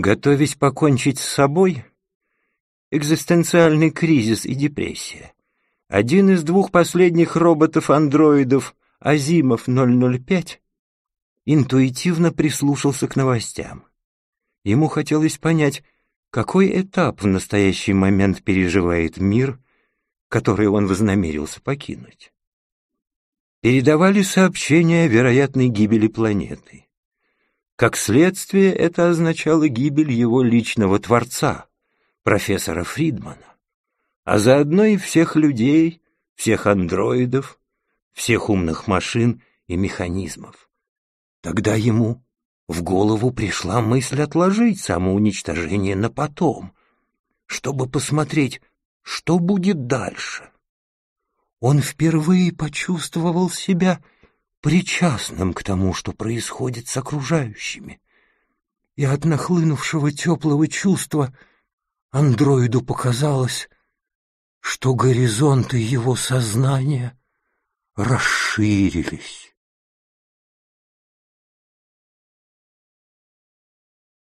Готовясь покончить с собой, экзистенциальный кризис и депрессия. Один из двух последних роботов-андроидов, Азимов 005, интуитивно прислушался к новостям. Ему хотелось понять, какой этап в настоящий момент переживает мир, который он вознамерился покинуть. Передавали сообщения о вероятной гибели планеты. Как следствие, это означало гибель его личного творца, профессора Фридмана, а заодно и всех людей, всех андроидов, всех умных машин и механизмов. Тогда ему в голову пришла мысль отложить самоуничтожение на потом, чтобы посмотреть, что будет дальше. Он впервые почувствовал себя причастным к тому, что происходит с окружающими. И от нахлынувшего теплого чувства андроиду показалось, что горизонты его сознания расширились.